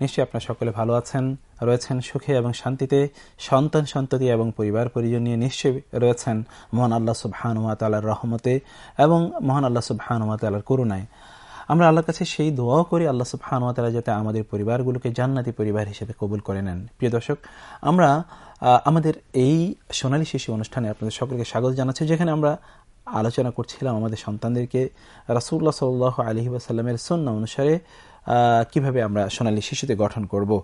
নিশ্চয়ই আপনারা সকলে ভালো আছেন, রয়েছেন সুখে এবং শান্তিতে, সন্তান সন্ততি এবং পরিবার পরিজন নিয়ে নিশ্চয়ই রয়েছেন মহান আল্লাহ সুবহানুয়া তালার রহমতে এবং মহান আল্লাহ সুবহানুয়া তালার করুণায়। আমরা আল্লাহর কাছে সেই দোয়াও করি, আল্লাহ সুবহানুয়া তালা যাতে আমাদের পরিবারগুলোকে জান্নাতি পরিবার হিসেবে কবুল করে নেন। প্রিয় দর্শক, আমরা আমাদের এই সোনালী শিশু অনুষ্ঠানে আপনাদের সকলকে স্বাগত জানাচ্ছি, যেখানে আমরা আলোচনা করছিলাম আমাদের সন্তানদেরকে। রাসুল্লাহ সাল আলহি আসাল্লামের সন্না অনুসারে কীভাবে আমরা সোনালী শিশুতে গঠন করব?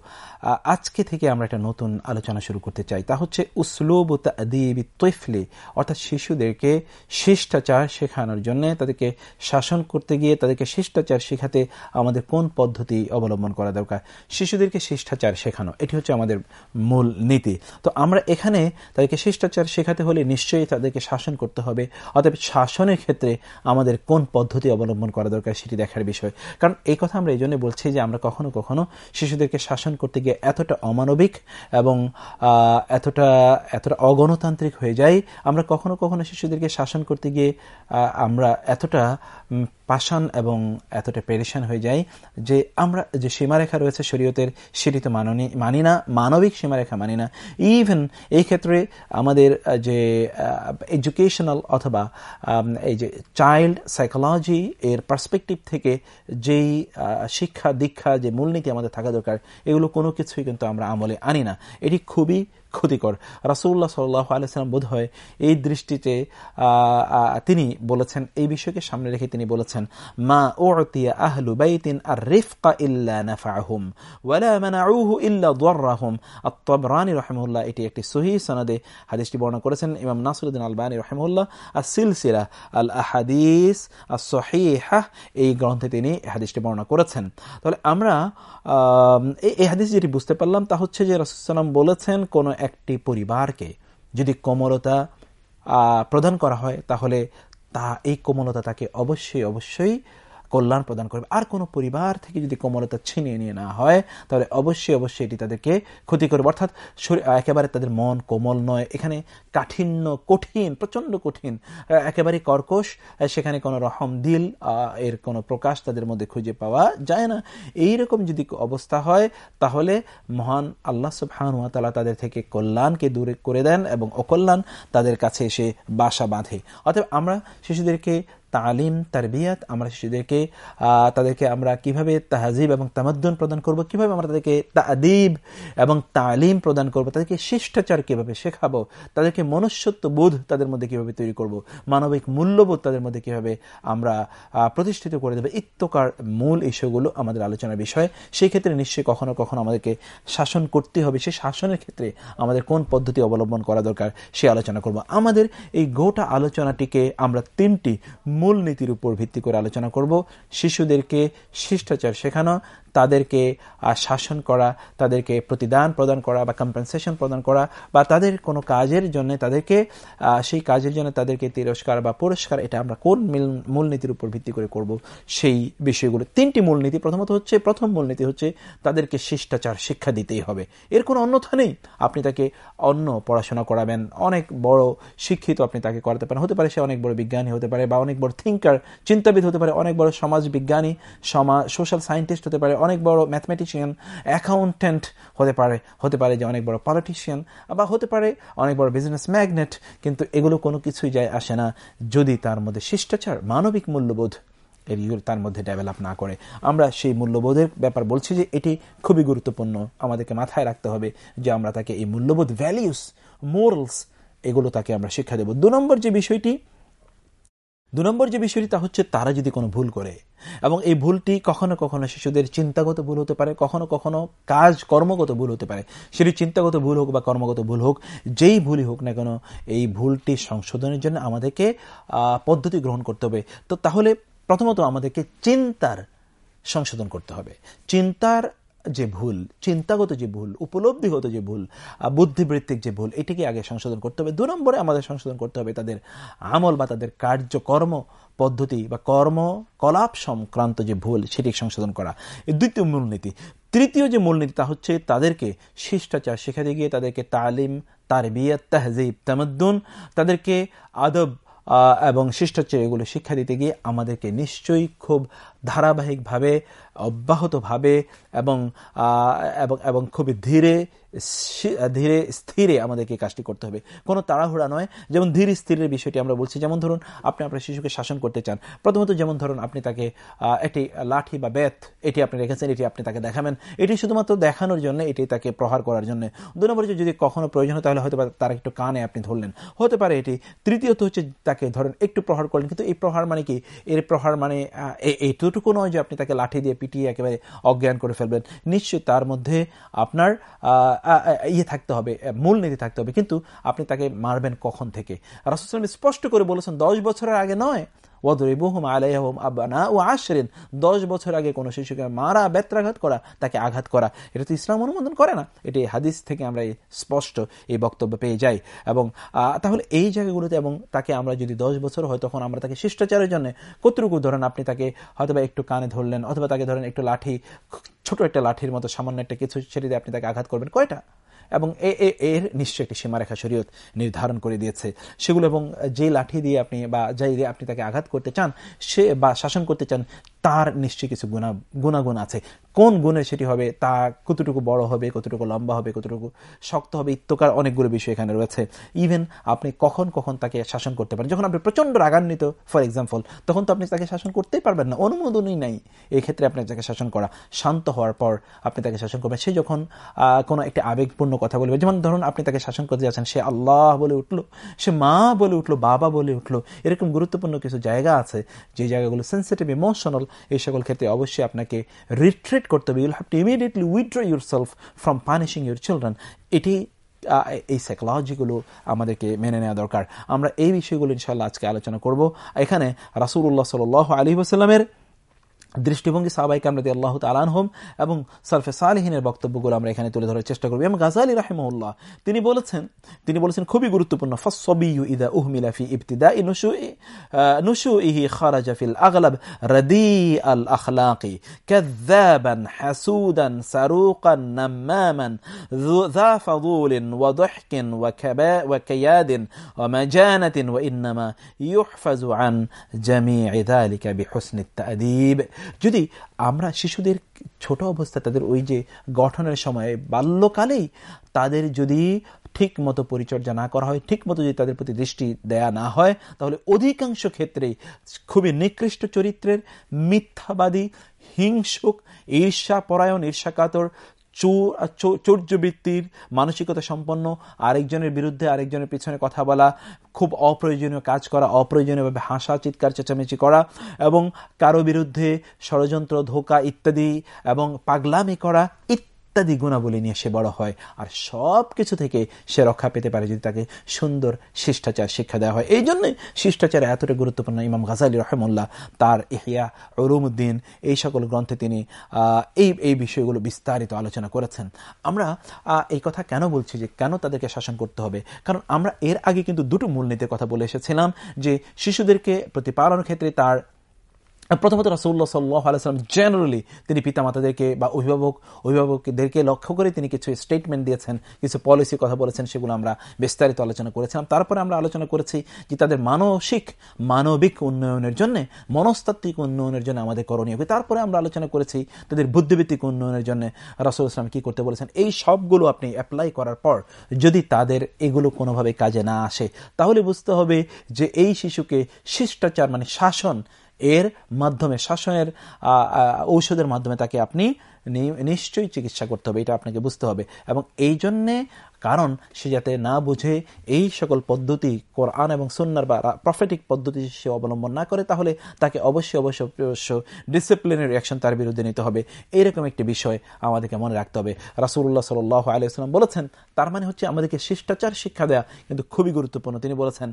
আজকে থেকে আমরা একটা নতুন আলোচনা শুরু করতে চাই। তা হচ্ছে উসলোব উসলুব তৈফলি। অর্থাৎ শিশুদেরকে শিষ্টাচার শেখানোর জন্য তাদেরকে শাসন করতে গিয়ে তাদেরকে শিষ্টাচার শেখাতে আমাদের কোন পদ্ধতি অবলম্বন করা দরকার? শিশুদেরকে শিষ্টাচার শেখানো, এটি হচ্ছে আমাদের মূল নীতি। তো আমরা এখানে তাদেরকে শিষ্টাচার শেখাতে হলে নিশ্চয়ই তাদেরকে শাসন করতে হবে, অতএব শাসনের ক্ষেত্রে আমাদের কোন পদ্ধতি অবলম্বন করা দরকার সেটি দেখার বিষয়। কারণ এই কথা আমরা এই জন্য বলছি যে আমরা কখনো কখনো শিশুদেরকে শাসন করতে গিয়ে এতটা অমানবিক এবং এতটা এতটা অগণতান্ত্রিক হয়ে যাই, আমরা কখনো কখনো শিশুদেরকে শাসন করতে গিয়ে আমরা এতটা পাষাণ এবং এতটা পেরেশান হয়ে যাই যে আমরা, যে সীমারেখা রয়েছে শরীয়তের, সেটি তো মাননি, মানি না, মানবিক সীমারেখা মানি না। ইভেন এই ক্ষেত্রে আমাদের যে এডুকেশনাল অথবা এই যে চাইল্ড সাইকোলজি এর পার্সপেক্টিভ থেকে যেই শিক্ষা, দীক্ষা যে মূলনীতি আমাদের থাকা দরকার, এগুলো কোনো কিছুই কিন্তু আমরা আমলে আনি না। এটি খুবই ক্ষতিকর। রাসুল্লাহ সাল্লাহ আলাইসালাম বোধ হয় এই দৃষ্টিতে তিনি বলেছেন, এই বিষয়কে সামনে রেখে তিনি বলেছেন, মা ওতিয়া আহলু বাইতিন আর রিফকা ইল্লা এটি একটি হাদিসটি বর্ণনা করেছেন। আর আল আহাদিস আর এই গ্রন্থে তিনি বর্ণনা করেছেন। তাহলে আমরা এই বুঝতে পারলাম তা হচ্ছে যে রসুলাম বলেছেন, কোন একটি পরিবারকে যদি কোমলতা প্রদান করা হয় তাহলে তা এই কোমলতা তাকে অবশ্যই অবশ্যই কল্যাণ প্রদান করবে। আর কোনো পরিবার থেকে যদি কোমলতা ছিনিয়ে নিয়ে না হয়, তাহলে অবশ্যই অবশ্যই এটি তাদেরকে ক্ষতি করবে। অর্থাৎ একেবারে তাদের মন কোমল নয়। এখানে কাঠিন্য কঠিন প্রচণ্ড কঠিন একেবারে কর্কশ সেখানে কোনো রহম দিল এর কোনো প্রকাশ তাদের মধ্যে খুঁজে পাওয়া যায় না। এই রকম যদি অবস্থা হয়, তাহলে মহান আল্লাহ সুবহানুয়াতালা তাদের থেকে কল্যাণকে দূরে করে দেন এবং অকল্যাণ তাদের কাছে এসে বাসা বাঁধে। অতএব আমরা শিশুদেরকে তালিম, তারবিয়াত, আমরা শিশুদেরকে তাদেরকে আমরা কীভাবে তাহাজিব এবং তামাদ্দন প্রদান করব, কীভাবে আমরা তাদেরকে তাদিব এবং তালিম প্রদান করব, তাদেরকে শিষ্টাচার কীভাবে শেখাবো, তাদেরকে মনুষ্যত্ব বোধ তাদের মধ্যে কীভাবে তৈরি করব, মানবিক মূল্যবোধ তাদের মধ্যে কীভাবে আমরা প্রতিষ্ঠিত করে দেবো ইত্যকার মূল ইস্যুগুলো আমাদের আলোচনার বিষয়। সেই ক্ষেত্রে নিশ্চয়ই কখনো কখনো আমাদেরকে শাসন করতে হবে সেই শাসনের ক্ষেত্রে আমাদের কোন পদ্ধতি অবলম্বন করা দরকার সে আলোচনা করব। আমাদের এই গোটা আলোচনাটিকে আমরা তিনটি মূলনীতির উপর ভিত্তি করে আলোচনা করব। শিশুদেরকে শিষ্টাচার শেখানো তাদেরকে শাসন করা, তাদেরকে প্রতিদান প্রদান করা বা কম্পেনসেশন প্রদান করা বা তাদের কোনো কাজের জন্য তাদেরকে সেই কাজের জন্য তাদেরকে তিরস্কার বা পুরস্কার এটা আমরা কোন মূলনীতির উপর ভিত্তি করে করব? সেই বিষয়গুলো। তিনটি মূলনীতি প্রথমত হচ্ছে, প্রথম মূলনীতি হচ্ছে তাদেরকে শিষ্টাচার শিক্ষা দিতেই হবে। এর কোনো অন্যথা নেই। আপনি তাকে অন্য পড়াশোনা করাবেন। অনেক বড় শিক্ষিত আপনি তাকে করাতে পারেন। হতে পারে সে অনেক বড় বিজ্ঞানী হতে পারে বা অনেক বড় থিঙ্কার চিন্তাবিদ হতে পারে, অনেক বড় সমাজ বিজ্ঞানী সমাজ সোশ্যাল সায়েন্টিস্ট হতে পারে অনেক বড় ম্যাথমেটিশিয়ান অ্যাকাউন্টেন্ট হতে পারে হতে পারে যে অনেক বড় পলিটিশিয়ান বা হতে পারে অনেক বড় বিজনেস ম্যাগনেট কিন্তু এগুলো কোনো কিছুই যায় আসে না যদি তার মধ্যে শিষ্টাচার, মানবিক মূল্যবোধ এগুলো তার মধ্যে ডেভেলপ না করে। আমরা সেই মূল্যবোধের ব্যাপার বলছি যে এটি খুবই গুরুত্বপূর্ণ। আমাদেরকে মাথায় রাখতে হবে যে আমরা তাকে এই মূল্যবোধ ভ্যালিউস মোরালস এগুলো তাকে আমরা শিক্ষা দেব। দু নম্বর যে বিষয়টি দু নম্বর যে বিষয়টি, তা হচ্ছে তারা যদি কোনো ভুল করে, এবং এই ভুলটি কখনো কখনো শিশুদের চিন্তাগত ভুল হতে পারে, কখনো কখনো কাজ কর্মগত ভুল হতে পারে। সেটি চিন্তাগত ভুল হোক বা কর্মগত ভুল হোক, যেই ভুলই হোক না কেন, এই ভুলটি সংশোধনের জন্য আমাদেরকে পদ্ধতি গ্রহণ করতে হবে। তো তাহলে প্রথমত আমাদেরকে চিন্তার সংশোধন করতে হবে। চিন্তার যে ভুল, চিন্তাগত যে ভুল, উপলব্ধিগত যে ভুল বুদ্ধিবৃত্তিক যে ভুল, এটিকে আগে সংশোধন করতে হবে। দু নম্বরে আমাদের সংশোধন করতে হবে তাদের আমল বা তাদের কার্যকর্ম পদ্ধতি বা কর্ম কলাপ সংক্রান্ত যে ভুল সেটি সংশোধন করা। এই দ্বিতীয় মূলনীতি। তৃতীয় যে মূলনীতি তা হচ্ছে তাদেরকে শিষ্টাচার শেখাতে গিয়ে তাদেরকে তালিম তার বিয়ে তাহজিব, তামদ্দুন, তাদেরকে আদব এবং শিষ্টাচার এগুলো শিক্ষা দিতে গিয়ে আমাদেরকে নিশ্চয়ই খুব ধারাবাহিকভাবে, অব্যাহতভাবে এবং এবং খুবই ধীরে ধীরে, স্থিরে আমাদেরকে কাজটি করতে হবে। কোনো তাড়াহুড়া নয়। যেমন ধীরে স্থিরের বিষয়টি আমরা বলছি, যেমন ধরুন আপনি আপনার শিশুকে শাসন করতে চান। প্রথমত যেমন ধরুন আপনি তাকে একটি লাঠি বা বেত, এটি আপনি রেখেছেন, এটি আপনি তাকে দেখাবেন। এটি শুধুমাত্র দেখানোর জন্য, এটি তাকে প্রহার করার জন্য। দু নম্বরে যদি কখনো প্রয়োজন হয়, তাহলে হয়তো তার একটু কানে আপনি ধরলেন। হতে পারে এটি। তৃতীয়ত হচ্ছে তাকে ধরেন একটু প্রহার করলেন, কিন্তু এই প্রহার মানে কি? এর প্রহার মানে এইটুকু নয় যে আপনি তাকে লাঠি দিয়ে পিটিয়ে একেবারে অজ্ঞান করে ফেলবেন। নিশ্চয়ই তার মধ্যে আপনার ইয়ে থাকতে হবে মূলনীতি থাকতে হবে। কিন্তু আপনি তাকে মারবেন কখন থেকে? রাসুল স্পষ্ট করে বলেছেন, দশ বছরের আগে নয় ওয়াদরিবুহুম আলাইহুম আবানা ও দশ বছর আগে কোনো শিশুকে মারা ব্যত্রাঘাত করা, তাকে আঘাত করা, এটা তো ইসলাম অনুমোদন করে না। এটি হাদিস থেকে আমরা স্পষ্ট এই বক্তব্য পেয়ে যাই। এবং তাহলে এই জায়গাগুলোতে এবং তাকে আমরা যদি দশ বছর হয়, তখন আমরা তাকে শিষ্টাচারের জন্য কতটুকু ধরেন আপনি তাকে হয়তোবা একটু কানে ধরলেন, অথবা তাকে ধরেন একটু লাঠি ছোট একটা লাঠির মতো সামান্য একটা কিছু দিয়ে আপনি তাকে আঘাত করবেন, কয়টা? এবং এ এ, এর নিশ্চয় একটি সীমারেখা শরীয়ত নির্ধারণ করে দিয়েছে। সেগুলো এবং যে লাঠি দিয়ে আপনি বা যাই দিয়ে আপনি তাকে আঘাত করতে চান, সে বা শাসন করতে চান তার নিশ্চয়ই কিছু গুণা গুণাগুণ আছে। কোন গুণের সেটি হবে? তা কতটুকু বড় হবে, কতটুকু লম্বা হবে, কতটুকু শক্ত হবে, ইত্যকার অনেকগুলো বিষয় এখানে রয়েছে। ইভেন আপনি কখন কখন তাকে শাসন করতে পারেন। যখন আপনি প্রচণ্ড রাগান্বিত ফর এক্সাম্পল তখন তো আপনি তাকে শাসন করতেই পারবেন না। অনুমোদনই নাই এই ক্ষেত্রে আপনি তাকে শাসন করা। শান্ত হওয়ার পর আপনি তাকে শাসন করবেন। সে যখন কোনো একটি আবেগপূর্ণ কথা বলবে, যেমন ধরুন আপনি তাকে শাসন করতে যাচ্ছেন, সে আল্লাহ বলে উঠল, সে মা বলে উঠল, বাবা বলে উঠল, এরকম গুরুত্বপূর্ণ কিছু জায়গা আছে, যে জায়গাগুলো সেন্সিটিভ ইমোশনাল এই সকল ক্ষেত্রে অবশ্যই আপনাকে রিট্রিট করতে হবে। You'll have to immediately withdraw yourself from punishing your children এটি এই সাইকোলজিগুলো আমাদেরকে মেনে নেওয়া দরকার। আমরা এই বিষয়গুলো ইনশাল্লাহ আজকে আলোচনা করব। এখানে রাসুল্লাহ সাল আলী ওসাল্লামের দৃষ্টিভঙ্গি সাহবাইকে আমরা আল্লাহ তালান হোম এবং সালফে সালেহিনের বক্তব্যগুলো আমরা এখানে তুলে ধরার চেষ্টা করবো এবং গাজালি রাহেমউল্লাহ তিনি বলেছেন তিনি বলেছেন খুবই গুরুত্বপূর্ণ ফসবিউ ইদা উহমিলা ফি ইবতিদা নুসু নুসু ইহি খারাজা ফিল আগলাব রদি আল আখলাকি كذابا حسودا سروقا نماما ذا فضول وضحك وكياد ومجانة وإنما يحفز عن جميع ذلك بحسن التأديب যদি আমরা শিশুদের ছোট অবস্থা তাদের ওই যে গঠনের সময়ে বাল্যকালেই তাদের যদি ঠিক মতো পরিচর্যা না করা হয় ঠিক মতো যদি তাদের প্রতি দৃষ্টি দেয়া না হয়, তাহলে অধিকাংশ ক্ষেত্রেই খুবই নিকৃষ্ট চরিত্রের মিথ্যাবাদী, হিংসুক ঈর্ষা পরায়ণ ঈর্ষাকাতর চৌর্যবৃত্তির মানসিকতা সম্পন্ন আরেকজনের বিরুদ্ধে আরেকজনের পিছনে কথা বলা, খুব অপ্রয়োজনীয় কাজ করা, অপ্রয়োজনীয়ভাবে হাসা, চিৎকার, চেঁচামেচি করা, এবং কারও বিরুদ্ধে ষড়যন্ত্র, ধোকা ইত্যাদি এবং পাগলামি করা ইত্যাদি ইত্যাদি গুণাবলী নিয়ে সে বড় হয়। আর সব কিছু থেকে সে রক্ষা পেতে পারে যদি তাকে সুন্দর শিষ্টাচার শিক্ষা দেওয়া হয়। এই জন্যই শিষ্টাচার এতটা গুরুত্বপূর্ণ ইমাম গাজালি রহমুল্লাহ, তার ইহিয়া রুমুদ্দিন এই সকল গ্রন্থে তিনি এই এই বিষয়গুলো বিস্তারিত আলোচনা করেছেন। আমরা এই কথা কেন বলছি যে কেন তাদেরকে শাসন করতে হবে? কারণ আমরা এর আগে কিন্তু দুটো মূলনীতির কথা বলে এসেছিলাম যে শিশুদেরকে প্রতিপালনের ক্ষেত্রে তার প্রথমত রাসুল্লাহ সাল্লাহ আলাইসালাম জেনারেলি তিনি পিতামাতাদেরকে বা অভিভাবক, অভিভাবকদেরকে লক্ষ্য করে তিনি কিছু স্টেটমেন্ট দিয়েছেন, কিছু পলিসি কথা বলেছেন, সেগুলো আমরা বিস্তারিত আলোচনা করেছিলাম। তারপরে আমরা আলোচনা করেছি যে তাদের মানসিক, মানবিক উন্নয়নের জন্য, মনস্তাত্ত্বিক উন্নয়নের জন্য আমাদের করণীয় তারপরে আমরা আলোচনা করেছি তাদের বুদ্ধিভিত্তিক উন্নয়নের জন্য রাসুল ইসলাম কি করতে বলেছেন। এই সবগুলো আপনি অ্যাপ্লাই করার পর যদি তাদের এগুলো কোনোভাবে কাজে না আসে, তাহলে বুঝতে হবে যে এই শিশুকে শিষ্টাচার মানে শাসন এর মাধ্যমে শাসনের ঔষধের মাধ্যমে তাকে আপনি নিশ্চয়ই চিকিৎসা করতে হবে, এটা আপনাকে বুঝতে হবে। এবং এই জন্যে কারণ, সে যাতে না বুঝে এই সকল পদ্ধতি, কোরআন এবং সুন্নার বা প্রফেটিক পদ্ধতি সে অবলম্বন না করে, তাহলে তাকে অবশ্যই অবশ্যই অবশ্য ডিসিপ্লিনের রিয়াকশন তার বিরুদ্ধে নিতে হবে। এইরকম একটি বিষয় আমাদেরকে মনে রাখতে হবে। রাসুল্লাহ সাল আলিয়াল্লাম বলেছেন, তার মানে হচ্ছে আমাদেরকে শিষ্টাচার শিক্ষা দেয়া কিন্তু খুবই গুরুত্বপূর্ণ। তিনি বলেছেন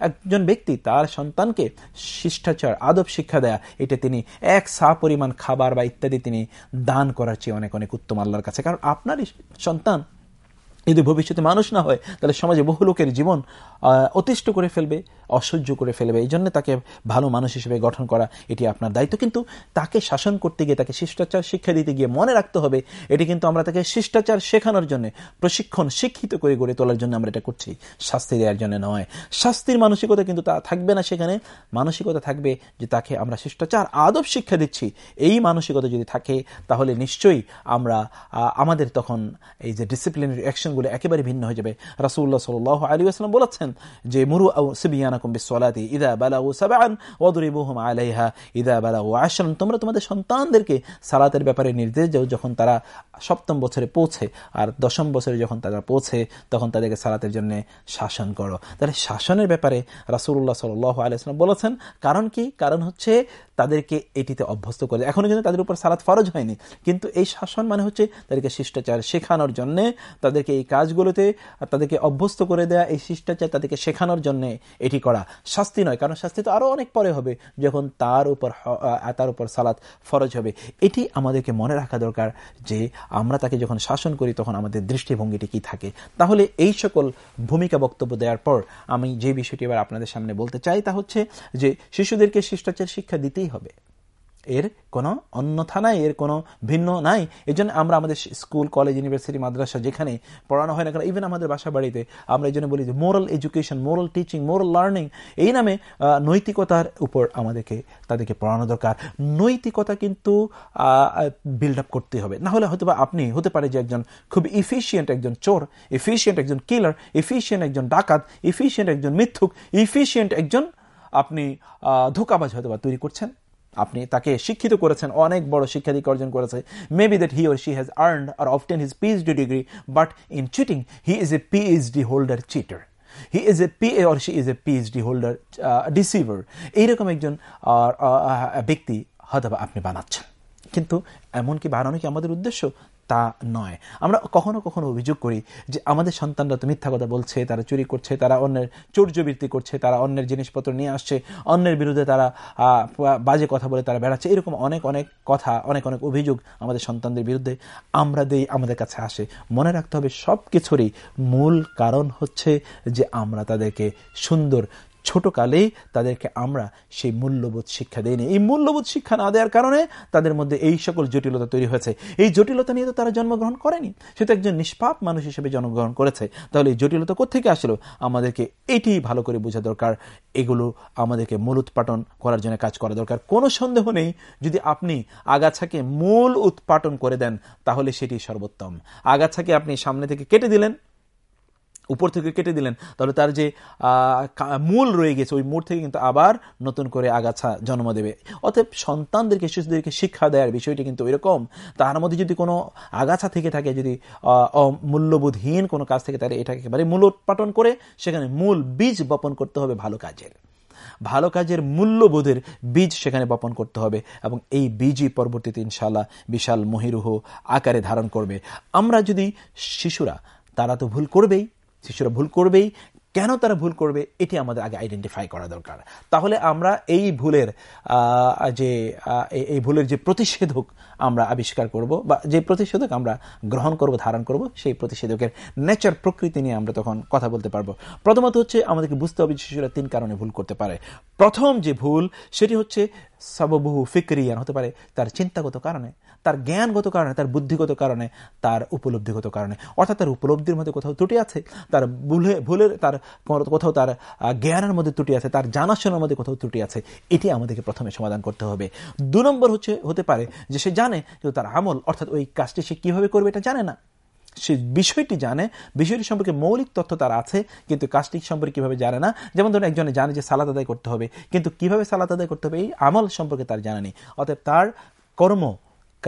একজন ব্যক্তি তার সন্তানকে শিষ্ট শিষ্টাচার, আদব শিক্ষা দেয়া, এটা তিনি এক সা পরিমাণ খাবার বা ইত্যাদি তিনি দান করার চেয়ে অনেক অনেক উত্তম আল্লাহর কাছে। কারণ আপনারই সন্তান যদি ভবিষ্যতে মানুষ না হয়, তাহলে সমাজে বহু লোকের জীবন অতিষ্ঠ করে ফেলবে। অসহ্য করে ফেলবে। এই জন্য তাকে ভালো মানুষ হিসেবে গঠন করা এটি আপনার দায়িত্ব। কিন্তু তাকে শাসন করতে গিয়ে, তাকে শিষ্টাচার শিক্ষা দিতে গিয়ে মনে রাখতে হবে, এটি কিন্তু আমরা তাকে শিষ্টাচার শেখানোর জন্য, প্রশিক্ষণ শিক্ষিত করে গড়ে তোলার জন্য আমরা এটা করছি। শাস্তি দেওয়ার জন্য নয়। শাস্তির মানসিকতা কিন্তু তা থাকবে না সেখানে। মানসিকতা থাকবে যে তাকে আমরা শিষ্টাচার, আদব শিক্ষা দিচ্ছি। এই মানসিকতা যদি থাকে, তাহলে নিশ্চয়ই আমরা আমাদের তখন এই যে ডিসিপ্লিনারি অ্যাকশনগুলো একেবারে ভিন্ন হয়ে যাবে। রাসুল্লাহ সাল আলী আসলাম বলেছেন যে, মুরু সিবিয়ানাকুম বিসলাতি ইদা বালাউ সাবান ওয়াদরিবুহুম আলাইহা ইদা বালাগু আশরান তোমরা তোমাদের সন্তানদেরকে সালাতের ব্যাপারে নির্দেশ দাও যখন তারা সপ্তম বছরে পৌঁছে, আর দশম বছরে যখন তারা পৌঁছে, তখন তাদেরকে সালাতের জন্য শাসন করো। তাহলে শাসনের ব্যাপারে রাসুল্লাহ সাল আলাইসলাম বলেছেন, কারণ কি? কারণ হচ্ছে তাদেরকে এটিতে অভ্যস্ত করে এখনও কিন্তু তাদের উপর সালাত ফরজ হয়নি। কিন্তু এই শাসন মানে হচ্ছে তাদেরকে শিষ্টাচার শেখানোর জন্যে তাদেরকে এই কাজগুলোতে তাদেরকে অভ্যস্ত করে দেয়া, এই শিষ্টাচার তাদেরকে শেখানোর জন্য এটি করা শাস্তি নয়। কারণ শাস্তি তো আরও অনেক পরে হবে, যখন তার উপর তার উপর সালাত ফরজ হবে। এটি আমাদেরকে মনে রাখা দরকার যে আমরা তাকে যখন শাসন করি, তখন আমাদের দৃষ্টিভঙ্গিটি কি থাকে। তাহলে এই সকল ভূমিকা বক্তব্য দেওয়ার পর আমি যে বিষয়টি এবার আপনাদের সামনে বলতে চাই, তা হচ্ছে যে শিশুদেরকে শিষ্টাচার শিক্ষা দিতেই হবে। এর কোনো অন্যথা নাই, এর কোনো ভিন্ন নাই। এই জন্য আমরা আমাদের স্কুল, কলেজ, ইউনিভার্সিটি, মাদ্রাসা যেখানে পড়ানো হয় না কেন ইভেন আমাদের বাসা বাড়িতে আমরা এই জন্য বলি যে moral education moral teaching moral learning এই নামে নৈতিকতার উপর আমাদেরকে, তাদেরকে পড়ানো দরকার। নৈতিকতা কিন্তু বিল্ড আপ করতে হবে। না হলে হয়তো আপনি, হতে পারে যে একজন খুব ইফিসিয়েন্ট একজন চোর ইফিসিয়েন্ট একজন কিলার ইফিসিয়েন্ট একজন ডাকাত ইফিসিয়েন্ট একজন মিথ্যুক ইফিসিয়েন্ট একজন আপনি ধোকাবাজ হয়তো বা তৈরি করছেন। আপনি তাকে শিক্ষিত করেছেন, অনেক বড় শিক্ষাধিক অর্জন করেছে। Maybe that he or she has earned or often his PhD degree but in cheating he is a PhD holder cheater he is a P or she is a PhD holder deceiver এইরকম একজন ব্যক্তি হয়তো আপনি বানাচ্ছেন। কিন্তু এমনকি বানানো কি আমাদের উদ্দেশ্য? তা নয়। আমরা কখনো কখনো অভিযোগ করি যে আমাদের সন্তানরা তো মিথ্যা কথা বলছে, তারা চুরি করছে, তারা অন্যের চৌর্যবৃত্তি করছে, তারা অন্যের জিনিসপত্র নিয়ে আসছে, অন্যের বিরুদ্ধে তারা বাজে কথা বলে তারা বেড়াচ্ছে। এরকম অনেক অনেক কথা, অনেক অনেক অভিযোগ আমাদের সন্তানদের বিরুদ্ধে আমরা দেই আমাদের কাছে আসে। মনে রাখতে হবে সব কিছুরই মূল কারণ হচ্ছে যে আমরা তাদেরকে সুন্দর ছোটকালেই তাদেরকে আমরা সেই মূল্যবোধ শিক্ষা দেয়নি এই মূল্যবোধ শিক্ষা না দেওয়ার কারণে তাদের মধ্যে এই সকল জটিলতা তৈরি হয়েছে। এই জটিলতা নিয়ে তো তারা জন্মগ্রহণ করেনি। সে তো একজন নিষ্পাপ মানুষ হিসেবে জন্মগ্রহণ করেছে। তাহলে এই জটিলতা কোথেকে আসলো? আমাদেরকে এটি ভালো করে বোঝা দরকার। এগুলো আমাদেরকে মূল উৎপাটন করার জন্য কাজ করা দরকার। কোনো সন্দেহ নেই, যদি আপনি আগাছাকে মূল উৎপাটন করে দেন, তাহলে সেটি সর্বোত্তম। আগাছাকে আপনি সামনে থেকে কেটে দিলেন উপর থেকে কেটে দিলেন, তাহলে তার যে মূল রয়ে গেছে, ওই মূল থেকে কিন্তু আবার নতুন করে আগাছা জন্ম দেবে। অতএব সন্তানদেরকে, শিশুদেরকে শিক্ষা দেওয়ার বিষয়টি কিন্তু এরকম তার মধ্যে যদি কোনো আগাছা থেকে থাকে, যদি মূল্যবোধহীন কোনো কাজ থেকে, তাহলে এটাকে একেবারে মূল উৎপাটন করে সেখানে মূল বীজ বপন করতে হবে ভালো কাজের। ভালো কাজের মূল্যবোধের বীজ সেখানে বপন করতে হবে এবং এই বীজই পরবর্তীতে ইনশাল্লাহ বিশাল মহিরুহ আকারে ধারণ করবে। আমরা যদি শিশুরা, তারা তো ভুল করবেই শিশুরা ভুল করবেই। কেন তারা ভুল করবে, এটি আমাদের আগে আইডেন্টিফাই করা দরকার। তাহলে আমরা এই ভুলের যে এই ভুলের যে প্রতিষেধক আমরা আবিষ্কার করব বা যে প্রতিষেধক আমরা গ্রহণ করব, ধারণ করব, সেই প্রতিষেধকের নেচার প্রকৃতি নিয়ে আমরা তখন কথা বলতে পারব। প্রথমত হচ্ছে আমাদেরকে বুঝতে হবে শিশুরা তিন কারণে ভুল করতে পারে। প্রথম যে ভুল, সেটি হচ্ছে সববহু ফিক্রিয়ান হতে পারে, তার চিন্তাগত কারণে। তার জ্ঞানগত কারণে, তার বুদ্ধিগত কারণে, তার উপলব্ধিগত কারণে। অর্থাৎ তার উপলব্ধির মধ্যে কোথাও ত্রুটি আছে, তার ভুলে, ভুলের, তার কোথাও তার জ্ঞানের মধ্যে ত্রুটি আছে, তার জানাশোনার মধ্যে কোথাও ত্রুটি আছে, এটি আমাদেরকে প্রথমে সমাধান করতে হবে। দু নম্বর হচ্ছে, হতে পারে যে সে জানে কিন্তু তার আমল, অর্থাৎ ওই কাজটি সে কীভাবে করবে এটা জানে না। সে বিষয়টি জানে, বিষয়টি সম্পর্কে মৌলিক তথ্য তার আছে, কিন্তু কাজটি সম্পর্কে কীভাবে জানে না। যেমন ধরুন, একজনে জানে যে সালাত আদায় করতে হবে, কিন্তু কীভাবে সালাত আদায় করতে হবে, এই আমল সম্পর্কে তার জানা নেই। অতএব তার কর্ম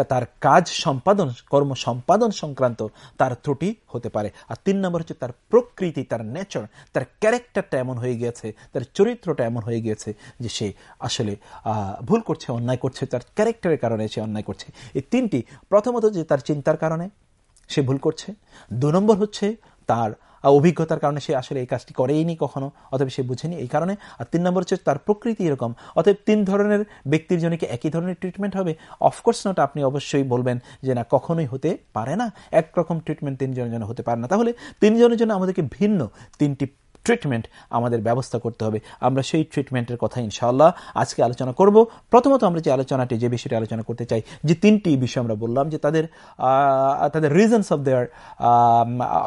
তার কাজ সম্পাদন, কর্ম সম্পাদন সংক্রান্ত তার ত্রুটি হতে পারে। আর তিন নম্বর হচ্ছে তার প্রকৃতি, তার নেচার তার ক্যারেক্টারটা এমন হয়ে গিয়েছে, তার চরিত্রটা এমন হয়ে গিয়েছে যে সে আসলে ভুল করছে, অন্যায় করছে, তার ক্যারেক্টারের কারণে সে অন্যায় করছে। এই তিনটি প্রথমত যে তার চিন্তার কারণে সে ভুল করছে। দু নম্বর হচ্ছে তার অভিজ্ঞতার কারণে সে আসলে এই কাজটি করেইনি কখনো অথবা সে বুঝেনি এই কারণে। আর তিন নম্বর হচ্ছে তার প্রকৃতি এরকম। অতএব তিন ধরনের ব্যক্তির জন্য কি একই ধরনের ট্রিটমেন্ট হবে? অফকোর্স নট আপনি অবশ্যই বলবেন যে না, কখনোই হতে পারে না। একরকম ট্রিটমেন্ট তিনজনের জন্য হতে পারে না। তাহলে তিনজনের জন্য আমাদেরকে ভিন্ন তিনটি ট্রিটমেন্ট আমাদের ব্যবস্থা করতে হবে। আমরা সেই ট্রিটমেন্টের কথা ইনশাআল্লাহ আজকে আলোচনা করব। প্রথমত আমরা যে আলোচনাটি, যে বিষয়টি আলোচনা করতে চাই, যে তিনটি বিষয় আমরা বললাম, যে তাদের তাদের reasons of their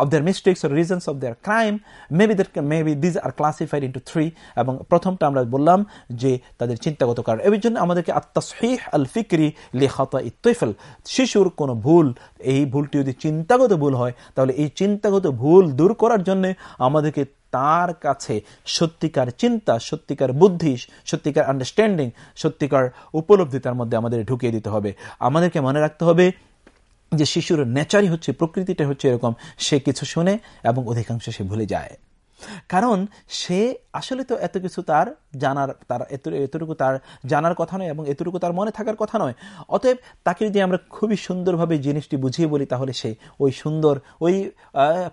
of their mistakes reasons of their crime maybe that maybe these are classified into three এবং প্রথমটা আমরা বললাম যে তাদের চিন্তাগত কারণ। এর জন্য আমাদেরকে আত্মাসহিহ আল ফিকরি লেখাতা ইত্তফল শিশুর কোনো ভুল, এই ভুলটি যদি চিন্তাগত ভুল হয়, তাহলে এই চিন্তাগত ভুল দূর করার জন্য আমাদেরকে তার কাছে সত্যিকার চিন্তা, সত্যিকার বুদ্ধি, সত্যিকার আন্ডারস্ট্যান্ডিং সত্যিকার উপলব্ধি তার মধ্যে আমাদের ঢুকিয়ে দিতে হবে। আমাদেরকে মনে রাখতে হবে যে শিশুর নেচারই হচ্ছে প্রকৃতিটা হচ্ছে এরকম। সে কিছু শুনে এবং অধিকাংশ সে ভুলে যায়। কারণ সে আসলে তো এত কিছু তার জানার, তার এতটুকু তার জানার কথা নয় এবং এতটুকু তার মনে থাকার কথা নয়। অতএব তাকে যদি আমরা খুবই সুন্দরভাবে জিনিসটি বুঝিয়ে বলি, তাহলে সে ওই সুন্দর, ওই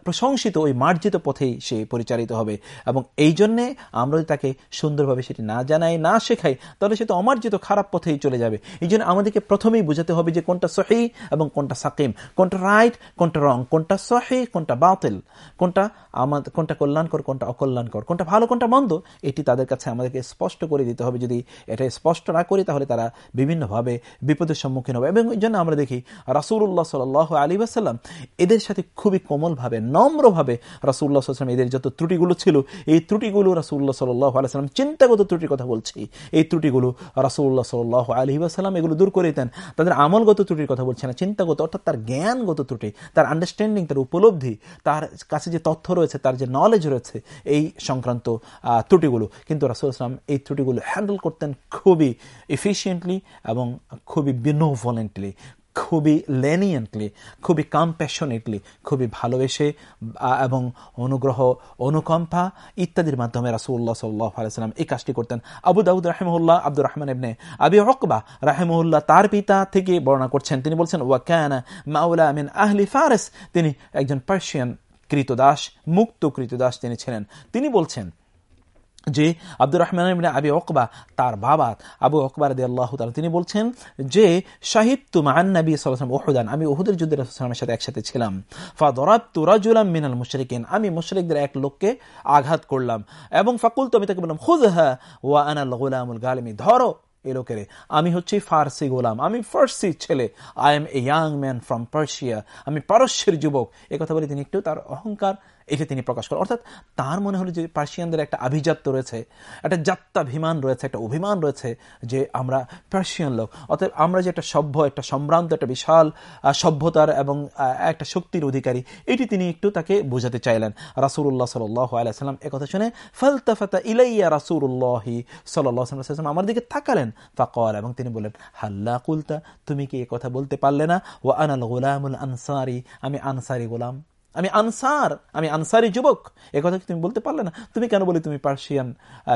প্রশংসিত, ওই মার্জিত পথেই সে পরিচালিত হবে। এবং এই জন্যে আমরা যদি তাকে সুন্দরভাবে সেটি না জানাই, না শেখাই, তাহলে সে তো অমার্জিত খারাপ পথেই চলে যাবে। এই জন্য আমাদেরকে প্রথমেই বুঝাতে হবে যে কোনটা সহি এবং কোনটা সাকিম, কোনটা রাইট, কোনটা রং, কোনটা সহি, কোনটা বাতিল, কোনটা আমাদের কোনটা কল্যাণকর, কোনটা অকল্যাণকর, কোনটা ভালো, কোনটা মন্দ, এটি তাদের কাছে আমাদেরকে স্পষ্ট করে দিতে হবে। যদি এটা স্পষ্ট না করি, তাহলে তারা বিভিন্নভাবে বিপদের সম্মুখীন হবে। এবং এই জন্য আমরা দেখি রাসুল্লাহ সাল আলী আসাল্লাম এদের সাথে খুবই কোমলভাবে, নম্রভাবে রাসুল্লাহ সাল্লাম এদের যত ত্রুটিগুলো ছিল, এই ত্রুটিগুলো রাসুল্লাহ সাল্লাহ আলাইসাল্লাম চিন্তাগত ত্রুটির কথা বলছি। এই ত্রুটিগুলো রাসুল্লাহ সাল্লাহ আলী আসাল্লাম এগুলো দূর করে দেন তাদের আমলগত ত্রুটির কথা বলছে না, চিন্তাগত অর্থাৎ তার জ্ঞানগত ত্রুটি, তার আন্ডারস্ট্যান্ডিং তার উপলব্ধি, তার কাছে যে তথ্য রয়েছে, তার যে নলেজ রয়েছে, এই সংক্রান্ত ত্রুটিগুলো। কিন্তু রাসুল ইসলাম এই ত্রুটিগুলো হ্যান্ডেল করতেন খুবই এফিসিয়েন্টলি এবং খুবই বিনোভলেন্টলি খুবই লেনিয়েন্টলি খুবই কম্প্যাশনেটলি খুবই ভালোবেসে এবং অনুগ্রহ, অনুকম্পা ইত্যাদির মাধ্যমে রাসুল্লাহ সাল্লাহ আলাইসাল্লাম এই কাজটি করতেন। আবু দাউদ রাহেমুল্লাহ আব্দুর রহমান ইবনে আবি হকবা রাহেমুল্লাহ তার পিতা থেকে বর্ণনা করছেন। তিনি বলছেন ওয়াকান মাউলা মিন আহলি ফারেস তিনি একজন পার্সিয়ান কৃতদাস, মুক্ত কৃতদাস তিনি ছিলেন। তিনি বলছেন যে আব্দুর রহমান আবি ওকবা তার বাবা আবু অকবার দে আল্লাহ তিনি বলছেন যে শাহিদ মান নবী সাল্লাম ওহুদান আমি ওহুদের যুদ্ধ রাসুলের সাথে একসাথে ছিলাম। ফা দরাত তুরাজুলাম মিনাল মুশরিকিন। আমি মুশরিকদের এক লোককে আঘাত করলাম। এবং ফাকুল তো আমি তাকে বললাম খুদ হা ওয়া আনাল গুলামুল গালিমি ধরো এ লোকেরে। আমি হচ্ছি ফার্সি গোলাম। আমি ফার্সি ছেলে। I am a young man from Persia আমি পারস্যের যুবক। এ কথা বলে তিনি একটু তার অহংকার এটা তিনি প্রকাশ করেন। অর্থাৎ তার মনে হলো যে পার্সিয়ানদের একটা আভিজাত্য রয়েছে, একটা যাত্রাভিমান রয়েছে, একটা অভিমান রয়েছে যে আমরা পার্সিয়ান লোক। অর্থাৎ আমরা যে একটা সভ্য, একটা সম্ভ্রান্ত, একটা বিশাল সভ্যতার এবং একটা শক্তির অধিকারী, এটি তিনি একটু তাকে বোঝাতে চাইলেন। রাসুল্লাহ সাল আলাইসাল্লাম একথা শুনে, ফালতাফাতা ইলাইয়া রাসুল্লাহি সাল্লাম আমার দিকে তাকালেন ফাকর এবং তিনি বলেন হাল্লা কুলতা, তুমি কি কথা বলতে পারলে না? ও আনাল গোলামুল আনসারি, আমি আনসারি গোলাম। আমি আনসার, আমি আনসারি যুবক। কথা তুমি বলতে পারলে না? তুমি কেন বলে তুমি পার্সিয়ান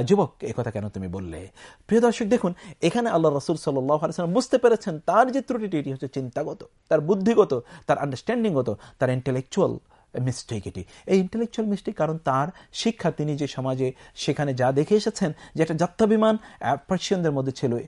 যুবক? কথা কেন তুমি বললে? প্রিয় দর্শক, দেখুন, এখানে আল্লাহ রসুল সাল্লাম বুঝতে পেরেছেন তার যে ত্রুটিটি, এটি হচ্ছে চিন্তাগত, তার বুদ্ধিগত, তার আন্ডারস্ট্যান্ডিংগত তার ইন্টেলেকচুয়াল মিস্টেক এটি। এই ইন্টেলেকচুয়াল মিস্টেক কারণ তার শিক্ষা, তিনি যে সমাজে সেখানে যা দেখে এসেছেন, যে একটা যাত্রাবিমান পার্সিয়ানদের মধ্যে ছিল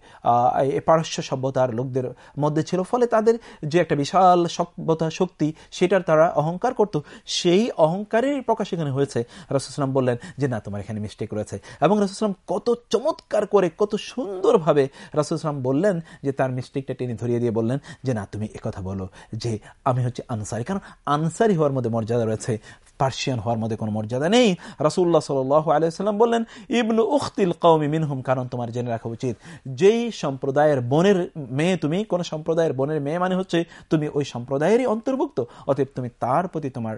পারস্য সভ্যতার লোকদের মধ্যে ছিল, ফলে তাদের যে একটা বিশাল সভ্যতা শক্তি, সেটার তারা অহংকার করত। সেই অহংকারের প্রকাশ এখানে হয়েছে। রসুলাম বললেন যে, না, তোমার এখানে মিস্টেক রয়েছে। এবং রসুলাম কত চমৎকার করে, কত সুন্দরভাবে রসুলাম বললেন যে, তার মিস্টেকটা তিনি ধরিয়ে দিয়ে বললেন যে, না, তুমি একথা বলো যে, আমি হচ্ছে আনসারি। কারণ আনসারি হওয়ার মধ্যে মর্যাদা মর্যাদা রয়েছে পার্সিয়ান হওয়ার মধ্যে কোনো মর্যাদা নেই। রাসুল্লাহ সাল আলাইসাল্লাম বললেন, ইবনু উখতিল কৌমি মিনহুম কারণ তোমার জেনে রাখা উচিত, যেই সম্প্রদায়ের বোনের মেয়ে তুমি, কোন সম্প্রদায়ের বোনের মেয়ে মানে হচ্ছে তুমি ওই সম্প্রদায়েরই অন্তর্ভুক্ত, অতএব তুমি তার প্রতি তোমার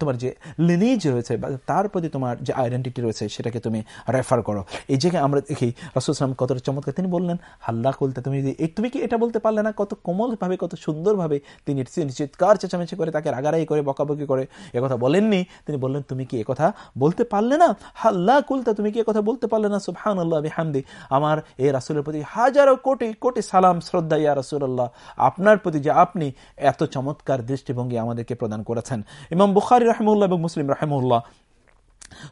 তোমার যে লিনিজ রয়েছে তার প্রতি তোমার যে আইডেন্টিটি রয়েছে সেটাকে তুমি রেফার করো। এই জায়গায় আমরা দেখি রাসুলাম কতটা চমৎকার তিনি বললেন হাল্লা খুলতে তুমি যদি তুমি কি এটা বলতে পারলে না? কত কোমলভাবে, কত সুন্দরভাবে তিনি চিৎকার চেঁচামেচি করে তাকে রাগারাই করে, বকাবকি করে একথা বলেননি, তিনি বললেন, তুমি কি একথা বলতে পারলে না? হাল্লা কুলতা, তুমি কি একথা বলতে পারলে না? সুবহান আল্লাহ হামদি আমার এই রাসুলের প্রতি হাজারো কোটি কোটি সালাম, শ্রদ্ধা, ইয়া রাসুল্লাহ আপনার প্রতি যে আপনি এত চমৎকার দৃষ্টিভঙ্গি আমাদেরকে প্রদান করেছেন। ইমাম বুখারি রহমুল্লাহ এবং মুসলিম রহমুল্লাহ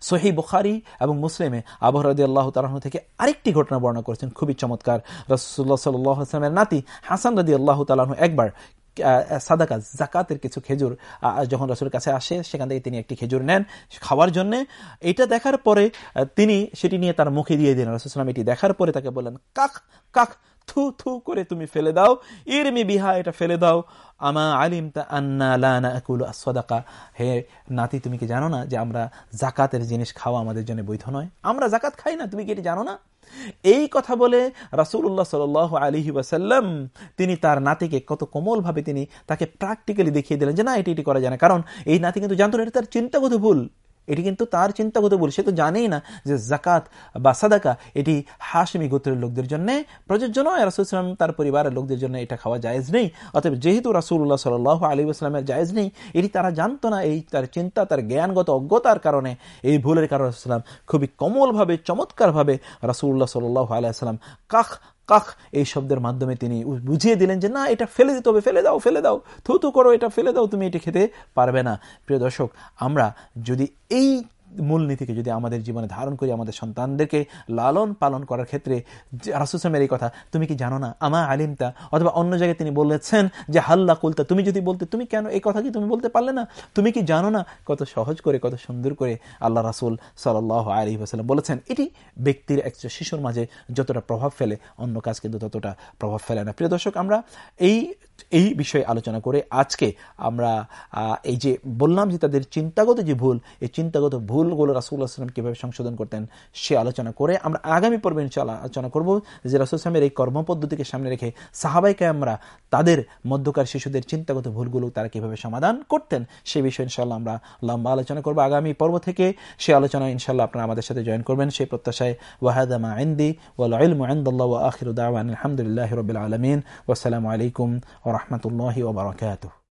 সহি বুখারি এবং মুসলিমে আবহরাদি আল্লাহ তালাহ থেকে আরেকটি ঘটনা বর্ণনা করেছেন, খুবই চমৎকার। রসুল্লাহ সাল্লামের নাতি হাসান রাদি আল্লাহ তালাহ একবার সাদাকা, জাকাতের কিছু খেজুর যখন রসুলের কাছে আসে, সেখান থেকে তিনি একটি খেজুর নেন খাওয়ার জন্য। এটা দেখার পরে তিনি সেটি নিয়ে তার মুখে দিয়ে দিলেন। রসুলাম এটি দেখার পরে তাকে বললেন কাক কাক থু থু করে তুমি ফেলে দাও। ইরমি বিহা, এটা ফেলে দাও। আমা আলিম তা আন্না লানা আকুল সদাকা হে নাতি, তুমি কি জানো না যে আমরা জাকাতের জিনিস খাওয়া আমাদের জন্য বৈধ নয়? আমরা জাকাত খাই না, তুমি কি এটি জানো না? এই কথা বলে রাসুল্লাহ সাল আলী ওয়াসাল্লাম তিনি তার নাতিকে কত কোমল ভাবে তিনি তাকে প্র্যাকটিক্যালি দেখিয়ে দিলেন যে না, এটি এটি করা যায় না। কারণ এই নাতি কিন্তু জানতো না, এটা তার চিন্তাগত ভুল। এটি কিন্তু তার চিন্তাগত ভুল সে তো জানেই না যে জাকাত বা সাদাকা, এটি হাসমি গোত্রের লোকদের জন্য প্রযোজ্য নয়। রাসুলাম তার পরিবারের লোকদের জন্য এটা খাওয়া জায়েজ নেই। অতএব যেহেতু রাসুল্লাহ সাল আলী আসলামের জায়েজ নেই, এটি তারা জানতো না। এই তার চিন্তা, তার জ্ঞানগত অজ্ঞতার কারণে এই ভুলের কারণে রাসুলাম খুবই কোমলভাবে, চমৎকারভাবে রাসুল্লাহ সাল আলাইসাল্লাম কাখ কাখ এই শব্দের মাধ্যমে তিনি বুঝিয়ে দিলেন যে, না, এটা ফেলে দিতে হবে, ফেলে দাও ফেলে দাও, থু থু করো, এটা ফেলে দাও, তুমি এটা খেতে পারবে না। প্রিয় দর্শক, আমরা যদি এই মূলনীতিকে যদি আমাদের জীবনে ধারণ করি, আমাদের সন্তানদেরকে লালন পালন করার ক্ষেত্রে রাসুসলামের এই কথা তুমি কি জানো না? আমা আলিমতা? অথবা অন্য জায়গায় তিনি বলেছেন যে, হাল্লা কুলতা, তুমি যদি বলতে, তুমি কেন এই কথা কি তুমি বলতে পারলে না? তুমি কি জানো না? কত সহজ করে, কত সুন্দর করে আল্লাহ রাসুল সাল আলী আসাল্লাম বলেছেন। এটি ব্যক্তির, এক শিশুর মাঝে যতটা প্রভাব ফেলে, অন্য কাজ কিন্তু ততটা প্রভাব ফেলে না। প্রিয় দর্শক, আমরা এই এই বিষয়ে আলোচনা করে আজকে আমরা এই যে বললাম যে তাদের চিন্তাগত যে ভুল, এই চিন্তাগত ভুলগুলো রাসুল্লাহ আসলাম কীভাবে সংশোধন করতেন সে আলোচনা করে আমরা আগামী পর্বে আলোচনা করব যে রাসুল আসলামের এই কর্মপদ্ধতিকে সামনে রেখে সাহাবাইকে আমরা তাদের মধ্যকার শিশুদের চিন্তাগত ভুলগুলো তারা কীভাবে সমাধান করতেন সে বিষয়ে ইনশাল্লাহ আমরা লম্বা আলোচনা করব। আগামী পর্ব থেকে সে আলোচনা ইনশাল্লাহ আপনারা আমাদের সাথে জয়েন করবেন সেই প্রত্যাশায় ওয়াহাদামা আইন্দি ওয়াল ইলমু আইন্দাল্লাহ ওয়া আখিরু আলহামদুলিল্লাহি রাব্বিল আলামিন, ওয়াসসালামু আলাইকুম ورحمة الله وبركاته.